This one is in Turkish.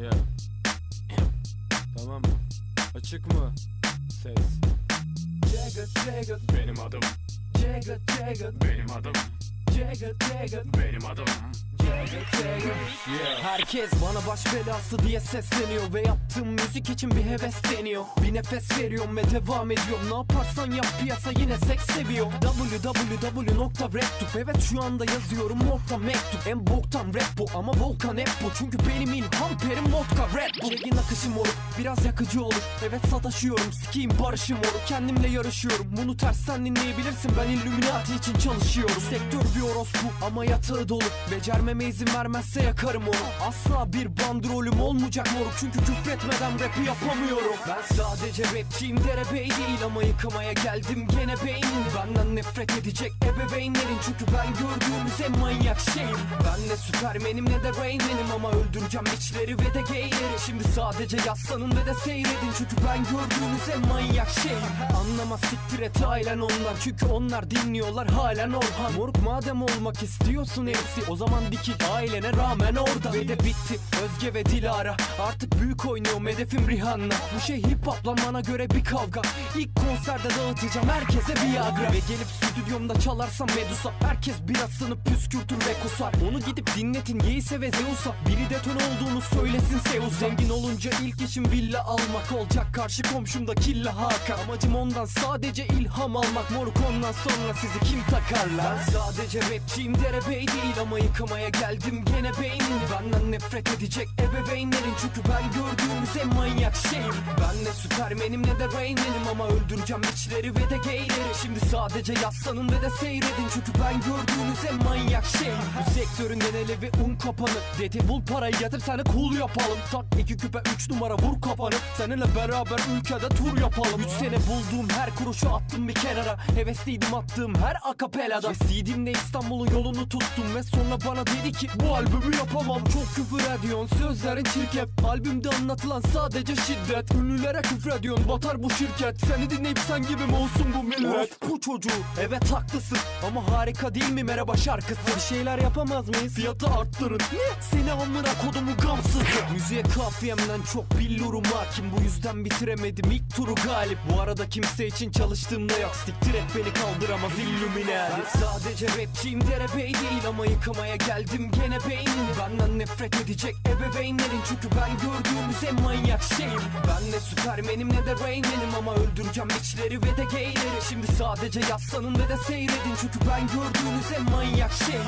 Ya. Tamam. Açık mı? Ses. Jagger, Jagger, Benim adım. Benim adım. Benim adım. Herkes bana baş belası diye sesleniyor Ve yaptığım müzik için bir heves deniyor. Bir nefes veriyorum ve devam ediyorum. Ne yaparsan yap piyasa yine seks seviyor. Www.raptube Evet şu anda yazıyorum nokta mektup. En boktan rap bu ama volkan hep bu. Çünkü benim ilham perim vodka rap bu Çekin akışı moruk biraz yakıcı olur. Evet sataşıyorum sikiyim barışı moruk. Kendimle yarışıyorum. Bunu tersten dinleyebilirsin. Ben Illuminati için çalışıyorum. Sektör bir orospu ama yatağı dolu Becermeme izin vermezse yakarım onu. Asla bir bandrolüm olmayacak moruk. Çünkü küfretmeden rapi yapamıyorum. Ben sadece rapçiyim derebey değil Ama yıkamaya geldim gene beynini Benden nefret edecek ebeveynlerin. Çünkü ben gördüğünüz en manyak şeyim Ben ne süpermenim ne de Rainman'im Ama öldüreceğim içleri ve de gayleri. Şimdi sadece yaslanın ve de seyredin. Çünkü ben gördüğünüz en manyak şeyim Anlama siktir et ailen ondan. Çünkü onlar dinliyorlar halen Orhan. Moruk madem olmak istiyorsun hepsi O zaman dikil ailene rağmen orada. Ve de bitti Özge ve Dilara. Artık büyük oynuyorum hedefim Rihanna. Bu şey hip hop lan bana göre bir kavga. İlk konserde dağıtacağım herkese Viagra. Ve gelip stüdyomda çalarsam Medusa. Herkes birasını püskürtür ve kusar. Onu gidip dinletin Yeis'e ve Zeus'a. Biri deton olduğunu söylesin Zeus. Zengin olunca ilk işim villa almak. Olacak Karşı komşumda killa Hakan. Amacım ondan sadece ilham almak. Moruk ondan sonra sizi kim takarlar? Ben sadece rapçiyim derebey değil Ama yıkamaya geldim gene beynini Benden nefret edecek ebeveynlerin. Çünkü ben gördüğünüz en manyak şeyim Ben ne süpermenim ne de Rainman'im Ama öldüreceğim içleri ve de gayleri Şimdi sadece yaslanın ve de seyredin. Çünkü ben gördüğünüz en manyak şeyim Bu sektörün geneli ve un kapanı Dedi bul parayı yatır seni cool yapalım. Tak iki küpe üç numara vur kafanı. Seninle beraber ülkede tur yapalım. Üç sene bulduğum her kuruşu attım bir kenara. Hevesliydim attığım her akapelada. Ve CD'mde İstanbul'un yolunu tuttum Ve sonra bana dedi ki bu albümü yapamam. Çok küfür ediyorsun. Sözlerin çirkef Albümde anlatılan sadece şiddet. Ünlülere küfür ediyorsun. Batar bu şirket. Seni dinleyip sen gibi mi olsun bu millet? Bu çocuğu. Evet haklısın. Ama harika değil mi? Merhaba şarkısı. Bir şeyler yapamaz mıyız? Fiyatı arttırın. Ne? Seni amına kodumu gamsızı. Müziğe kafiyemden çok billurum hakim. Bu yüzden bitiremedim. İlk turu galip. Bu arada kimse için çalıştığımda yok. Siktir et beni kaldıramaz Illuminati. Ben sadece rapçiyim derebey değil Ama yıkamaya geldim gene beynini Benden nefret edecek ebeveynlerin. Çünkü ben gördüğümüz en manyak şeyim Ben ne süpermenim ne de Rainman'im Ama öldüreceğim içleri ve de gayleri Şimdi sadece yaslanın ve de seyredin. Çünkü ben gördüğünüz en manyak şeyim